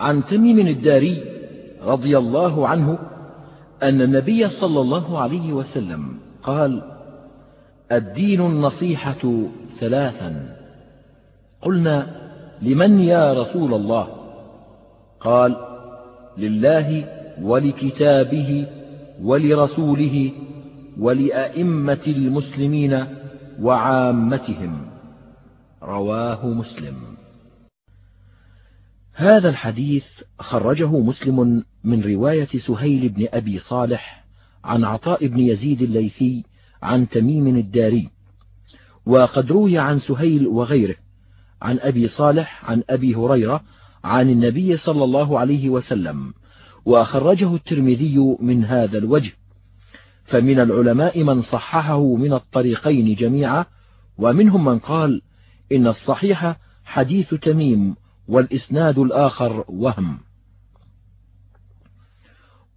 عن تميم الداري رضي الله عنه أن النبي صلى الله عليه وسلم قال الدين النصيحة ثلاثا. قلنا لمن يا رسول الله؟ قال لله ولكتابه ولرسوله ولأئمة المسلمين وعامتهم. رواه مسلم. هذا الحديث خرجه مسلم من رواية سهيل بن أبي صالح عن عطاء بن يزيد الليثي عن تميم الداري وقد روي عن سهيل وغيره عن أبي صالح عن أبي هريرة عن النبي صلى الله عليه وسلم وخرجه الترمذي من هذا الوجه فمن العلماء من صححه من الطريقين جميعا ومنهم من قال إن الصحيح حديث تميم والإسناد الآخر وهم.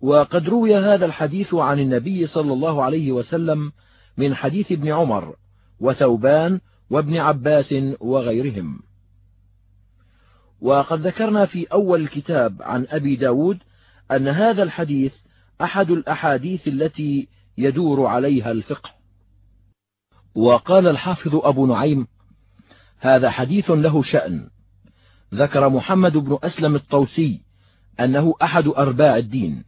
وقد روي هذا الحديث عن النبي صلى الله عليه وسلم من حديث ابن عمر وثوبان وابن عباس وغيرهم. وقد ذكرنا في أول الكتاب عن أبي ب داود أن هذا الحديث أحد الأحاديث التي يدور عليها الفقه. وقال الحافظ أبو نعيم هذا حديث له شأن ذكر محمد بن أسلم الطوسي أنه أحد أرباع الدين.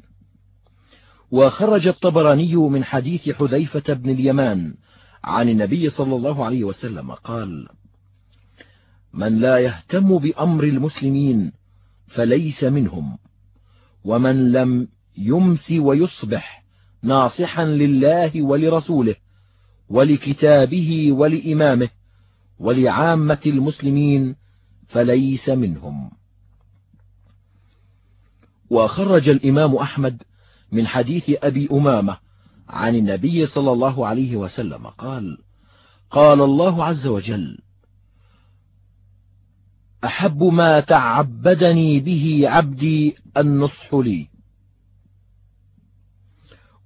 وخرج الطبراني من حديث حذيفة بن اليمان عن النبي صلى الله عليه وسلم قال من لا يهتم بأمر المسلمين فليس منهم ومن لم يمس ويصبح ناصحا لله ولرسوله ولكتابه ولإمامه ولعامة المسلمين فليس منهم. وخرج الإمام أحمد من حديث أبي أمامة عن النبي صلى الله عليه وسلم قال قال الله عز وجل أحب ما تعبدني به عبدي النصح لي.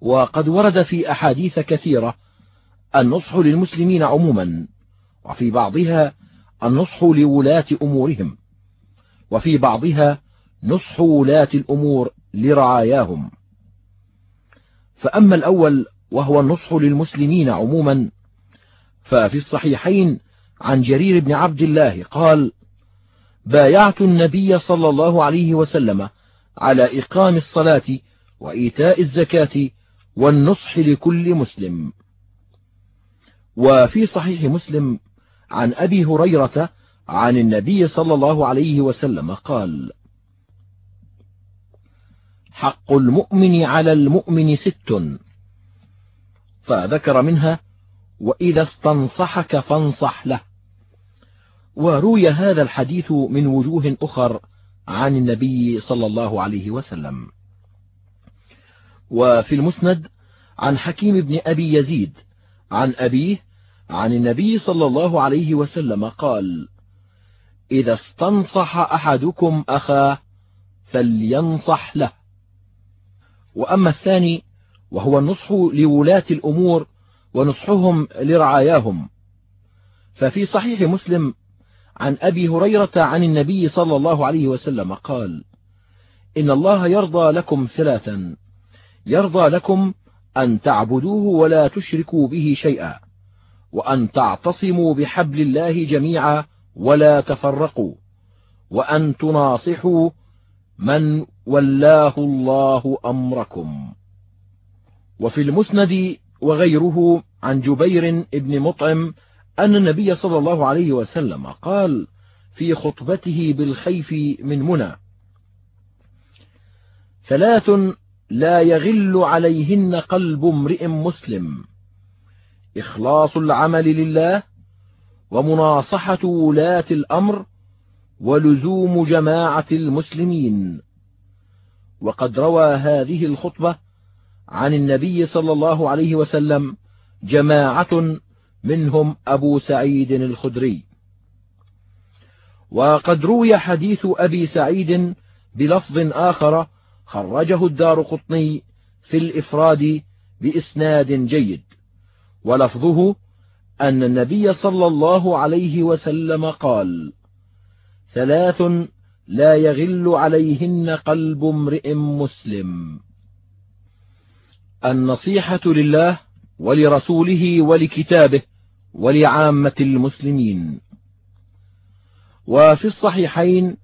وقد ورد في أحاديث كثيرة النصح للمسلمين عموما وفي بعضها النصح لولاة أمورهم وفي بعضها نصح ولاة الأمور لرعاياهم. فأما الأول وهو النصح للمسلمين عموما ففي الصحيحين عن جرير بن عبد الله قال بايعت النبي صلى الله عليه وسلم على إقام الصلاة وإيتاء الزكاة والنصح لكل مسلم. وفي صحيح مسلم عن أبي هريرة عن النبي صلى الله عليه وسلم قال حق المؤمن على المؤمن ست فذكر منها وإذا استنصحك فانصح له وروي هذا الحديث من وجوه أخر عن النبي صلى الله عليه وسلم. وفي المسند عن حكيم بن أبي يزيد عن أبيه عن النبي صلى الله عليه وسلم قال إذا استنصح أحدكم أخاه فلينصح له. وأما الثاني وهو النصح لولاة الأمور ونصحهم لرعاياهم. ففي صحيح مسلم عن أبي هريرة عن النبي صلى الله عليه وسلم قال إن الله يرضى لكم ثلاثا يرضى لكم أن تعبدوه ولا تشركوا به شيئا. وأن تعتصموا بحبل الله جميعا ولا تفرقوا وأن تناصحوا من ولاه الله أمركم. وفي المسند وغيره عن جبير بن مطعم أن النبي صلى الله عليه وسلم قال في خطبته بالخيف من منى ثلاث لا يغل عليهن قلب امرئ مسلم إخلاص العمل لله ومناصحة ولاة الأمر ولزوم جماعة المسلمين. وقد روى هذه الخطبة عن النبي صلى الله عليه وسلم جماعة منهم أبو سعيد الخدري. وقد روي حديث أبي سعيد بلفظ آخر خرجه الدار قطني في الإفراد بإسناد جيد. ولفظه أن النبي صلى الله عليه وسلم قال ثلاث لا يغل عليهن قلب امرئ مسلم النصيحة لله ولرسوله ولكتابه ولعامة المسلمين. وفي الصحيحين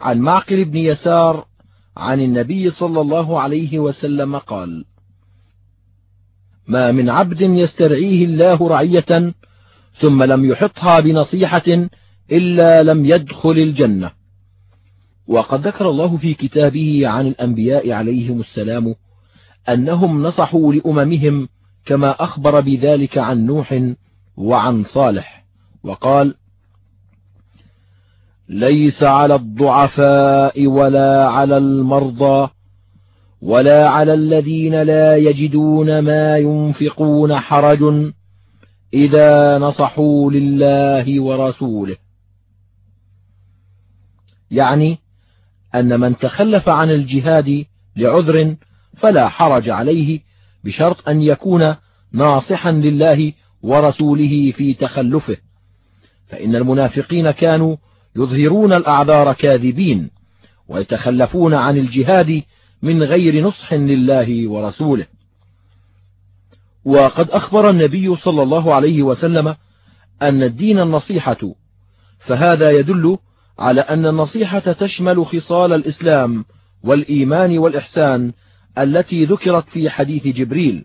عن معقل بن يسار عن النبي صلى الله عليه وسلم قال ما من عبد يسترعيه الله رعية ثم لم يحطها بنصيحة إلا لم يدخل الجنة. وقد ذكر الله في كتابه عن الأنبياء عليهم السلام أنهم نصحوا لأممهم كما أخبر بذلك عن نوح وعن صالح وقال ليس على الضعفاء ولا على المرضى ولا على الذين لا يجدون ما ينفقون حرج إذا نصحوا لله ورسوله. يعني أن من تخلف عن الجهاد لعذر فلا حرج عليه بشرط أن يكون ناصحا لله ورسوله في تخلفه. فإن المنافقين كانوا يظهرون الأعذار كاذبين ويتخلفون عن الجهاد من غير نصح لله ورسوله. وقد أخبر النبي صلى الله عليه وسلم أن الدين النصيحة فهذا يدل على أن النصيحة تشمل خصال الإسلام والإيمان والإحسان التي ذكرت في حديث جبريل.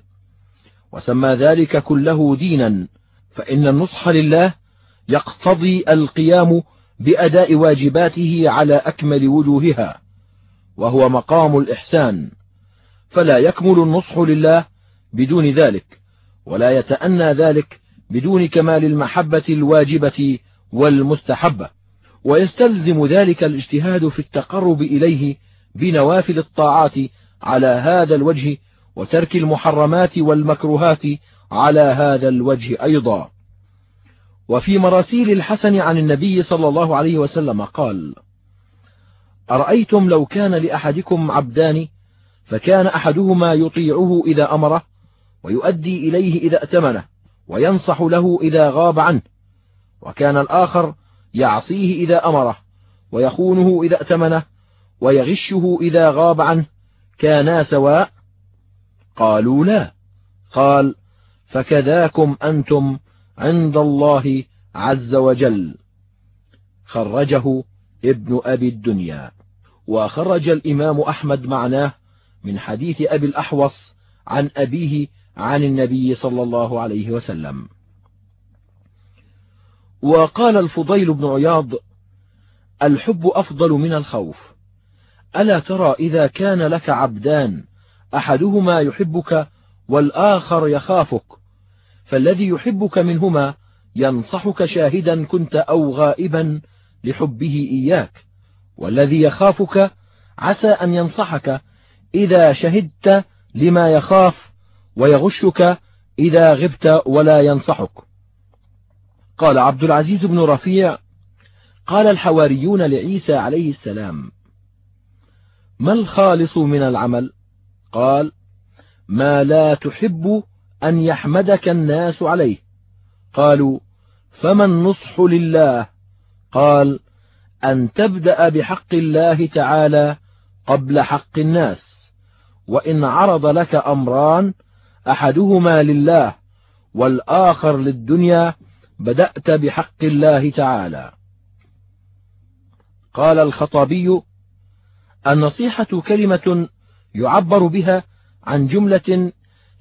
وسمى ذلك كله دينا فإن النصح لله يقتضي القيام بأداء واجباته على أكمل وجوهها. وهو مقام الإحسان. فلا يكمل النصح لله بدون ذلك ولا يتأنى ذلك بدون كمال المحبة الواجبة والمستحبة. ويستلزم ذلك الاجتهاد في التقرب إليه بنوافل الطاعات على هذا الوجه وترك المحرمات والمكروهات على هذا الوجه أيضا. وفي مراسيل الحسن عن النبي صلى الله عليه وسلم قال أرأيتم لو كان لأحدكم عبدان فكان أحدهما يطيعه إذا أمره ويؤدي إليه إذا ائتمنه وينصح له إذا غاب عنه وكان الآخر يعصيه إذا أمره ويخونه إذا ائتمنه ويغشه إذا غاب عنه كانا سواء؟ قالوا لا. قال فكذاكم أنتم عند الله عز وجل. خرجه ابن أبي الدنيا. وخرج الإمام أحمد معناه من حديث أبي الأحوص عن أبيه عن النبي صلى الله عليه وسلم. وقال الفضيل بن عياض الحب أفضل من الخوف. ألا ترى إذا كان لك عبدان أحدهما يحبك والآخر يخافك فالذي يحبك منهما ينصحك شاهدا كنت أو غائبا لحبه إياك. والذي يخافك عسى أن ينصحك إذا شهدت لما يخاف ويغشك إذا غبت ولا ينصحك. قال عبد العزيز بن رفيع قال الحواريون لعيسى عليه السلام ما الخالص من العمل؟ قال ما لا تحب أن يحمدك الناس عليه. قالوا فما النصح لله؟ قال أن تبدأ بحق الله تعالى قبل حق الناس وإن عرض لك أمران أحدهما لله والآخر للدنيا بدأت بحق الله تعالى. قال الخطابي النصيحة كلمة يعبر بها عن جملة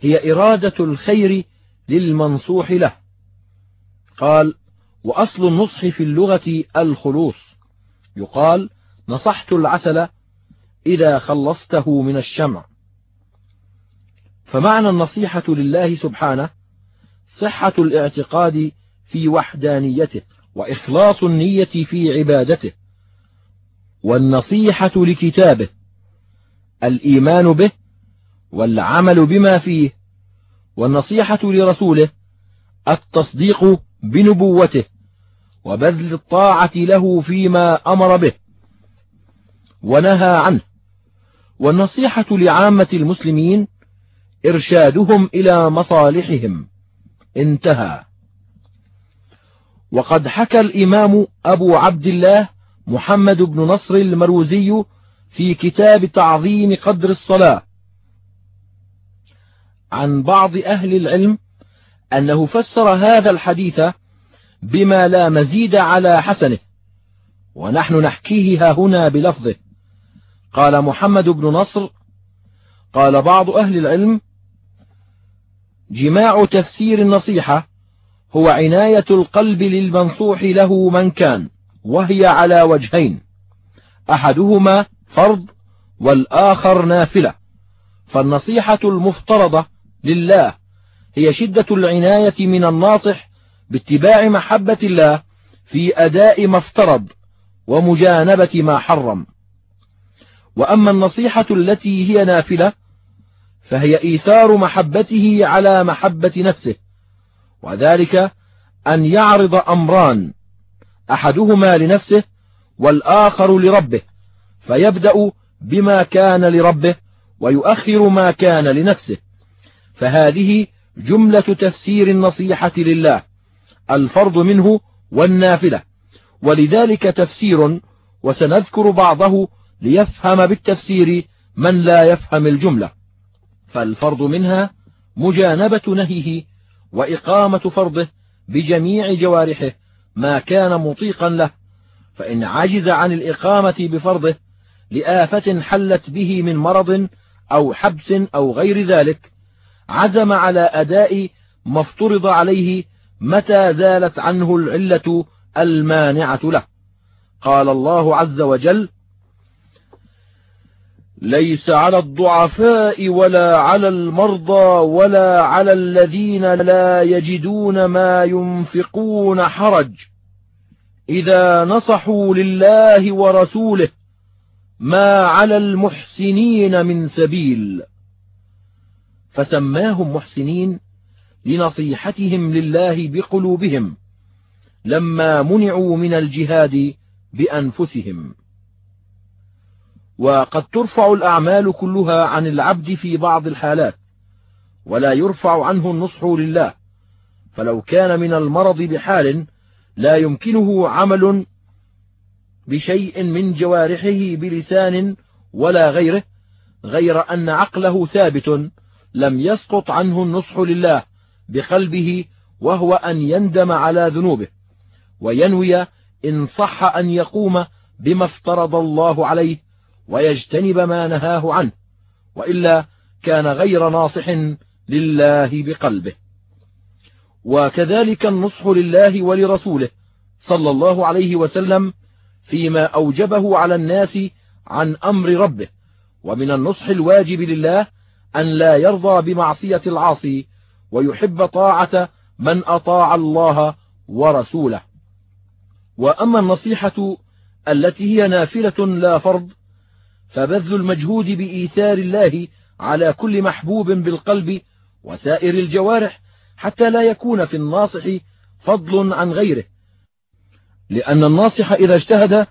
هي إرادة الخير للمنصوح له. قال وأصل النصح في اللغة الخلوص. يقال نصحت العسل إذا خلصته من الشمع. فمعنى النصيحة لله سبحانه صحة الاعتقاد في وحدانيته وإخلاص النية في عبادته والنصيحة لكتابه الإيمان به والعمل بما فيه والنصيحة لرسوله التصديق بنبوته. وبذل الطاعة له فيما أمر به ونهى عنه. والنصيحة لعامة المسلمين إرشادهم إلى مصالحهم. انتهى. وقد حكى الإمام أبو عبد الله محمد بن نصر المروزي في كتاب تعظيم قدر الصلاة عن بعض أهل العلم أنه فسر هذا الحديث بما لا مزيد على حسنه. ونحن نحكيه هنا بلفظه. قال محمد بن نصر قال بعض أهل العلم جماع تفسير النصيحة هو عناية القلب للمنصوح له من كان وهي على وجهين أحدهما فرض والآخر نافلة. فالنصيحة المفترضة لله هي شدة العناية من الناصح باتباع محبة الله في أداء ما افترض ومجانبة ما حرم. وأما النصيحة التي هي نافلة فهي إيثار محبته على محبة نفسه وذلك أن يعرض أمران أحدهما لنفسه والآخر لربه فيبدأ بما كان لربه ويؤخر ما كان لنفسه. فهذه جملة تفسير النصيحة لله. الفرض منه والنافلة. ولذلك تفسير وسنذكر بعضه ليفهم بالتفسير من لا يفهم الجملة. فالفرض منها مجانبة نهيه وإقامة فرضه بجميع جوارحه ما كان مطيقا له. فإن عجز عن الإقامة بفرضه لآفة حلت به من مرض أو حبس أو غير ذلك عزم على أداء ما افترض عليه متى زالت عنه العلة المانعة له؟ قال الله عز وجل ليس على الضعفاء ولا على المرضى ولا على الذين لا يجدون ما ينفقون حرج. إذا نصحوا لله ورسوله ما على المحسنين من سبيل. فسماهم محسنين لنصيحتهم لله بقلوبهم لما منعوا من الجهاد بأنفسهم. وقد ترفع الأعمال كلها عن العبد في بعض الحالات ولا يرفع عنه النصح لله فلو كان من المرض بحال لا يمكنه عمل بشيء من جوارحه بلسان ولا غيره غير أن عقله ثابت لم يسقط عنه النصح لله بقلبه وهو أن يندم على ذنوبه وينوي إن صح أن يقوم بما افترض الله عليه ويجتنب ما نهاه عنه وإلا كان غير ناصح لله بقلبه. وكذلك النصح لله ولرسوله صلى الله عليه وسلم فيما أوجبه على الناس عن أمر ربه ومن النصح الواجب لله أن لا يرضى بمعصية العاصي ويحب طاعة من أطاع الله ورسوله. وأما النصيحة التي هي نافلة لا فرض فبذل المجهود بإيثار الله على كل محبوب بالقلب وسائر الجوارح حتى لا يكون في الناصح فضل عن غيره. لأن الناصح إذا اجتهد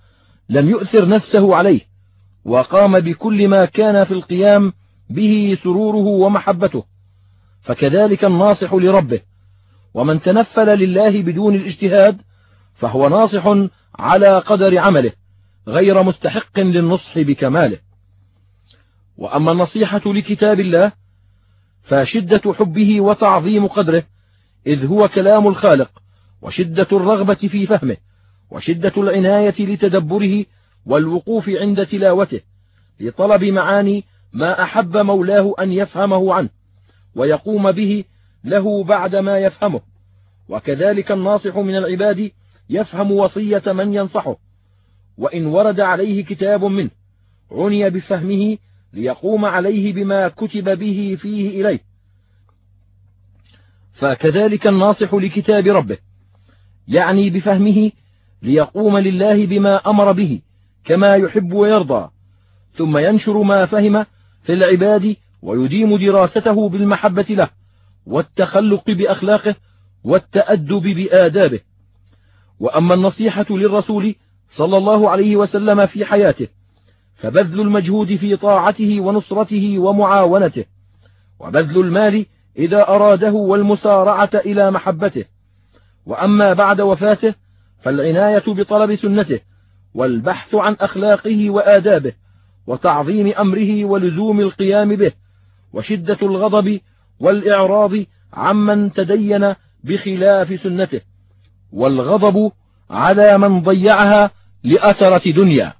لم يؤثر نفسه عليه وقام بكل ما كان في القيام به سروره ومحبته. فكذلك الناصح لربه. ومن تنفل لله بدون الاجتهاد فهو ناصح على قدر عمله غير مستحق للنصح بكماله. وأما النصيحة لكتاب الله فشدة حبه وتعظيم قدره إذ هو كلام الخالق وشدة الرغبة في فهمه وشدة العناية لتدبره والوقوف عند تلاوته لطلب معاني ما أحب مولاه أن يفهمه عنه. ويقوم به له بعد ما يفهمه. وكذلك الناصح من العباد يفهم وصية من ينصحه. وإن ورد عليه كتاب منه عني بفهمه ليقوم عليه بما كتب به فيه إليه. فكذلك الناصح لكتاب ربه يعني بفهمه ليقوم لله بما أمر به كما يحب ويرضى. ثم ينشر ما فهم في العباد ويديم دراسته بالمحبة له والتخلق بأخلاقه والتأدب بآدابه. وأما النصيحة للرسول صلى الله عليه وسلم في حياته فبذل المجهود في طاعته ونصرته ومعاونته وبذل المال إذا أراده والمسارعة إلى محبته. وأما بعد وفاته فالعناية بطلب سنته والبحث عن أخلاقه وآدابه وتعظيم أمره ولزوم القيام به وشدة الغضب والإعراض عمن تدين بخلاف سنته والغضب على من ضيعها لأثرة دنيا.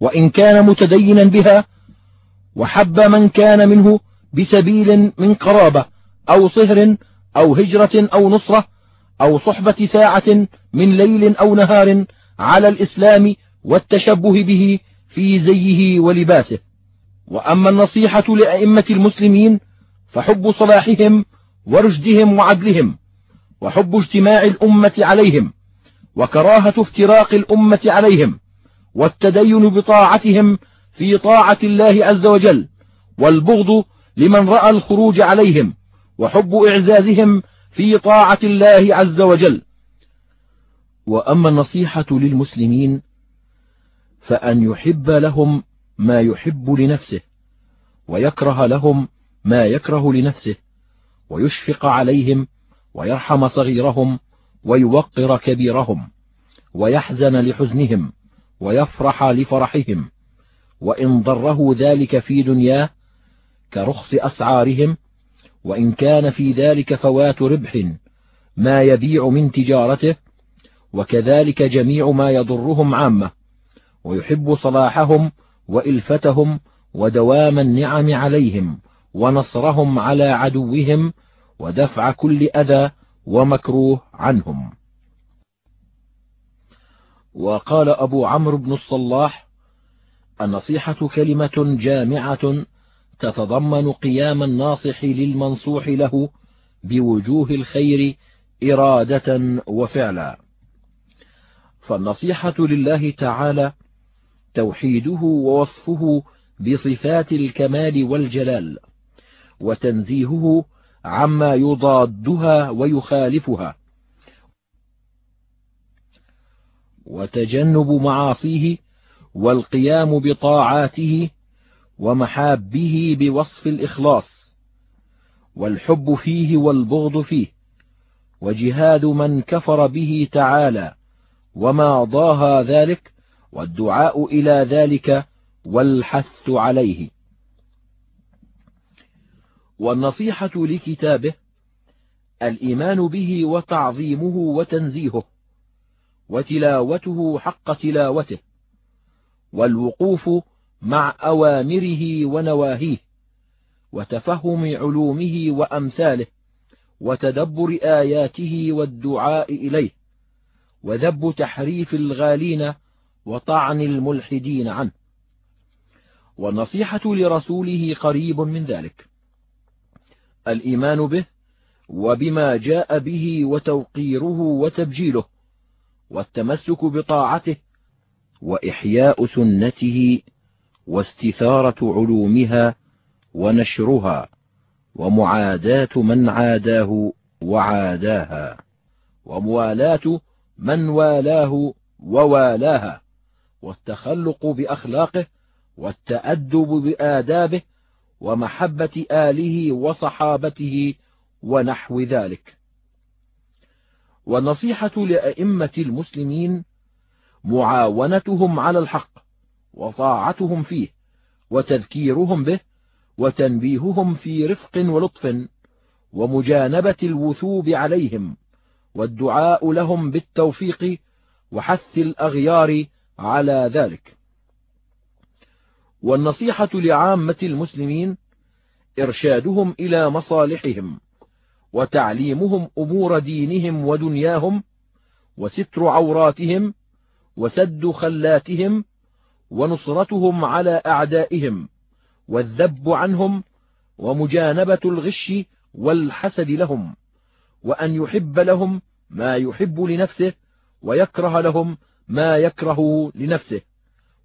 وإن كان متدينا بها وحب من كان منه بسبيل من قرابة أو صهر أو هجرة أو نصرة أو صحبة ساعة من ليل أو نهار على الإسلام والتشبه به في زيه ولباسه. وأما النصيحة لأئمة المسلمين فحب صلاحهم ورشدهم وعدلهم وحب اجتماع الأمة عليهم وكراهة افتراق الأمة عليهم والتدين بطاعتهم في طاعة الله عز وجل والبغض لمن رأى الخروج عليهم وحب إعزازهم في طاعة الله عز وجل. وأما النصيحة للمسلمين فأن يحب لهم ما يحب لنفسه ويكره لهم ما يكره لنفسه ويشفق عليهم ويرحم صغيرهم ويوقر كبيرهم ويحزن لحزنهم ويفرح لفرحهم وإن ضره ذلك في دنياه كرخص أسعارهم وإن كان في ذلك فوات ربح ما يبيع من تجارته وكذلك جميع ما يضرهم عامة ويحب صلاحهم وإلفتهم ودوام النعم عليهم ونصرهم على عدوهم ودفع كل أذى ومكروه عنهم. وقال أبو عمرو بن الصلاح النصيحة كلمة جامعة تتضمن قيام الناصح للمنصوح له بوجوه الخير إرادة وفعلا. فالنصيحة لله تعالى توحيده ووصفه بصفات الكمال والجلال وتنزيهه عما يضادها ويخالفها. وتجنب معاصيه والقيام بطاعاته ومحابه بوصف الإخلاص والحب فيه والبغض فيه وجهاد من كفر به تعالى وما ضاها ذلك والدعاء إلى ذلك والحث عليه. والنصيحة لكتابه الإيمان به وتعظيمه وتنزيهه وتلاوته حق تلاوته والوقوف مع أوامره ونواهيه وتفهم علومه وأمثاله وتدبر آياته والدعاء إليه وذب تحريف الغالين وطعن الملحدين عنه. والنصيحة لرسوله قريب من ذلك. الإيمان به وبما جاء به وتوقيره وتبجيله. والتمسك بطاعته وإحياء سنته واستثارة علومها ونشرها ومعاداة من عاداه وعاداها. وموالاة من والاه ووالاها. والتخلق بأخلاقه والتأدب بآدابه ومحبة آله وصحابته ونحو ذلك. والنصيحة لأئمة المسلمين معاونتهم على الحق وطاعتهم فيه وتذكيرهم به وتنبيههم في رفق ولطف ومجانبة الوثوب عليهم والدعاء لهم بالتوفيق وحث الأغيار على ذلك. والنصيحة لعامة المسلمين إرشادهم إلى مصالحهم وتعليمهم أمور دينهم ودنياهم وستر عوراتهم وسد خلاتهم ونصرتهم على أعدائهم والذب عنهم ومجانبة الغش والحسد لهم وأن يحب لهم ما يحب لنفسه ويكره لهم ما يكره لنفسه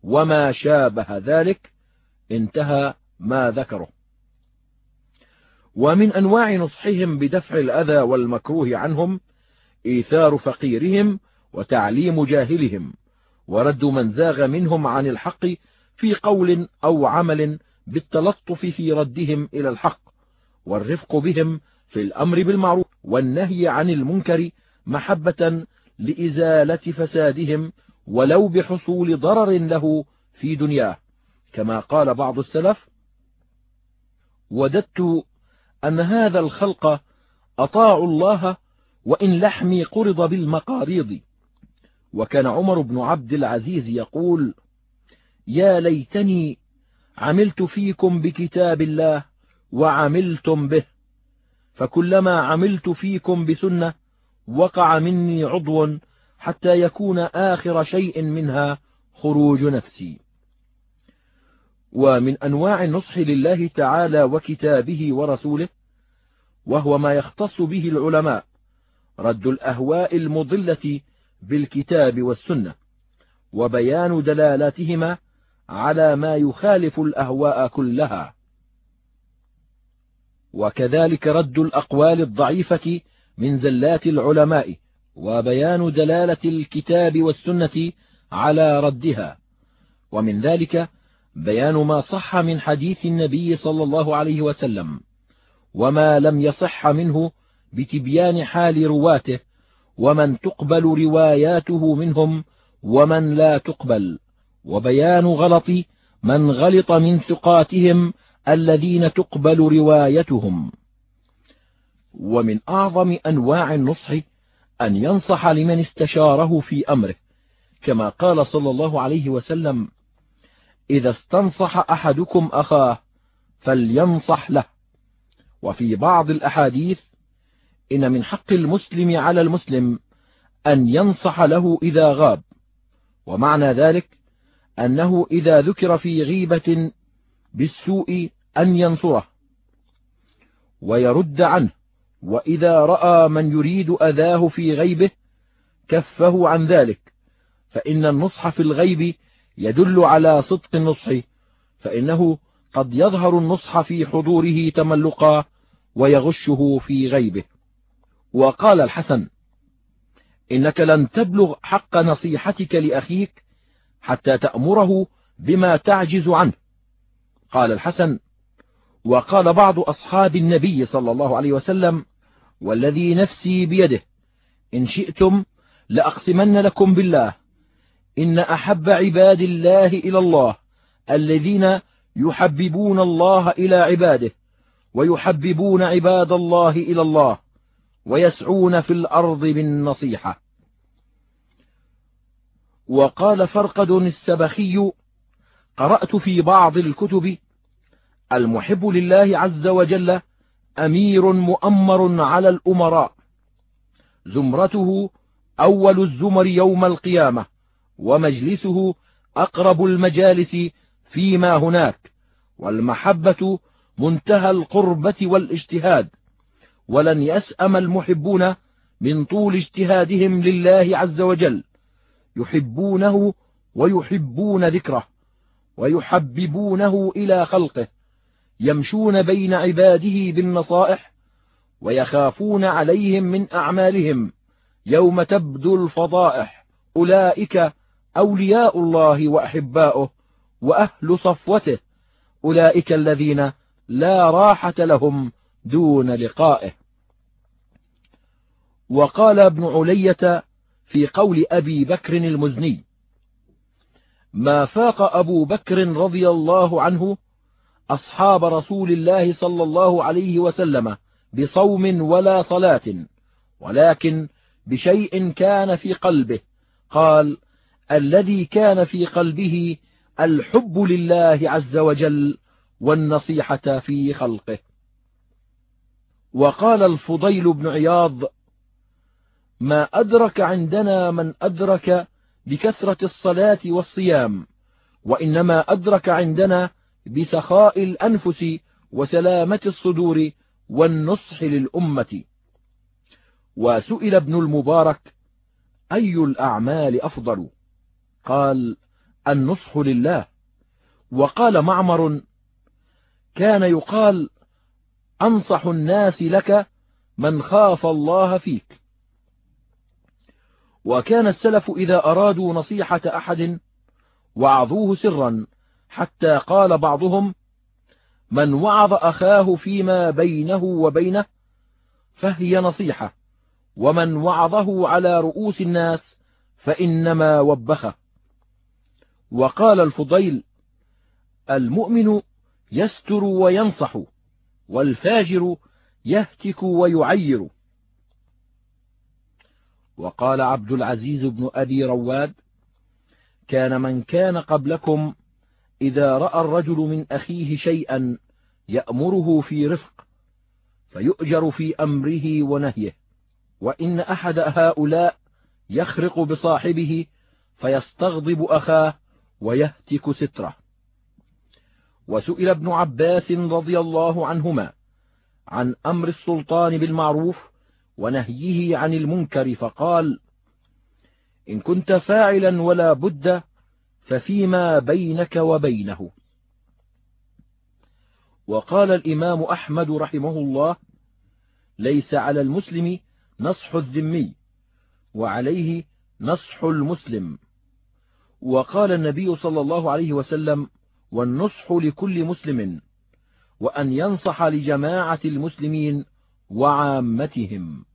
وما شابه ذلك انتهى ما ذكره. ومن أنواع نصحهم بدفع الأذى والمكروه عنهم إيثار فقيرهم وتعليم جاهلهم ورد من زاغ منهم عن الحق في قول أو عمل بالتلطف في ردهم إلى الحق والرفق بهم في الأمر بالمعروف والنهي عن المنكر محبة لإزالة فسادهم ولو بحصول ضرر له في دنياه كما قال بعض السلف وددت أن هذا الخلق أطاعوا الله وإن لحمي قرض بالمقاريض. وكان عمر بن عبد العزيز يقول يا ليتني عملت فيكم بكتاب الله وعملتم به فكلما عملت فيكم بسنة وقع مني عضو حتى يكون آخر شيء منها خروج نفسي. ومن أنواع النصح لله تعالى وكتابه ورسوله وهو ما يختص به العلماء رد الأهواء المضلة بالكتاب والسنة وبيان دلالاتهما على ما يخالف الأهواء كلها. وكذلك رد الأقوال الضعيفة من زلات العلماء وبيان دلالة الكتاب والسنة على ردها. ومن ذلك بيان ما صح من حديث النبي صلى الله عليه وسلم وما لم يصح منه بتبيان حال رواته ومن تقبل رواياته منهم ومن لا تقبل. وبيان غلط من غلط من ثقاتهم الذين تقبل روايتهم. ومن أعظم أنواع النصح أن ينصح لمن استشاره في أمره كما قال صلى الله عليه وسلم إذا استنصح أحدكم أخاه فلينصح له. وفي بعض الأحاديث إن من حق المسلم على المسلم أن ينصح له إذا غاب. ومعنى ذلك أنه إذا ذكر في غيبة بالسوء أن ينصره ويرد عنه. وإذا رأى من يريد أذاه في غيبه كفه عن ذلك فإن النصح في الغيب يدل على صدق النصح فإنه قد يظهر النصح في حضوره تملقا ويغشه في غيبه. وقال الحسن إنك لن تبلغ حق نصيحتك لأخيك حتى تأمره بما تعجز عنه. قال الحسن وقال بعض أصحاب النبي صلى الله عليه وسلم والذي نفسي بيده. إن شئتم لأقسمن لكم بالله. إن أحب عباد الله إلى الله الذين يحببون الله إلى عباده ويحببون عباد الله إلى الله ويسعون في الأرض بالنصيحة وقال فرقد السبخي قرأت في بعض الكتب المحب لله عز وجل أمير مؤمر على الأمراء. زمرته أول الزمر يوم القيامة ومجلسه أقرب المجالس فيما هناك والمحبة منتهى القربة والاجتهاد. ولن يسأم المحبون من طول اجتهادهم لله عز وجل. يحبونه ويحبون ذكره ويحببونه إلى خلقه. يمشون بين عباده بالنصائح ويخافون عليهم من أعمالهم يوم تبدو الفضائح. أولئك أولياء الله وأحباؤه وأهل صفوته. أولئك الذين لا راحة لهم دون لقائه. وقال ابن علية في قول أبي بكر المزني ما فاق أبو بكر رضي الله عنه أصحاب رسول الله صلى الله عليه وسلم بصوم ولا صلاة ولكن بشيء كان في قلبه قال الذي كان في قلبه الحب لله عز وجل والنصيحة في خلقه. وقال الفضيل بن عياض ما أدرك عندنا من أدرك بكثرة الصلاة والصيام وإنما أدرك عندنا بسخاء الأنفس وسلامة الصدور والنصح للأمة. وسئل ابن المبارك أي الأعمال أفضل؟ قال النصح لله. وقال معمر كان يقال أنصح الناس لك من خاف الله فيك. وكان السلف إذا أرادوا نصيحة أحد وعظوه سرا حتى قال بعضهم من وعظ أخاه فيما بينه وبينه فهي نصيحة ومن وعظه على رؤوس الناس فإنما وبخه. وقال الفضيل المؤمن يستر وينصح والفاجر يهتك ويعير. وقال عبد العزيز بن أبي رواد كان من كان قبلكم إذا رأى الرجل من أخيه شيئا يأمره في رفق فيؤجر في أمره ونهيه. وإن أحد هؤلاء يخرق بصاحبه فيستغضب أخاه ويهتك ستره. وسئل ابن عباس رضي الله عنهما عن أمر السلطان بالمعروف ونهيه عن المنكر فقال إن كنت فاعلا ولا بد ففيما بينك وبينه. وقال الإمام أحمد رحمه الله ليس على المسلم نصح الذمي وعليه نصح المسلم. وقال النبي صلى الله عليه وسلم والنصح لكل مسلم وأن ينصح لجماعة المسلمين وعامتهم.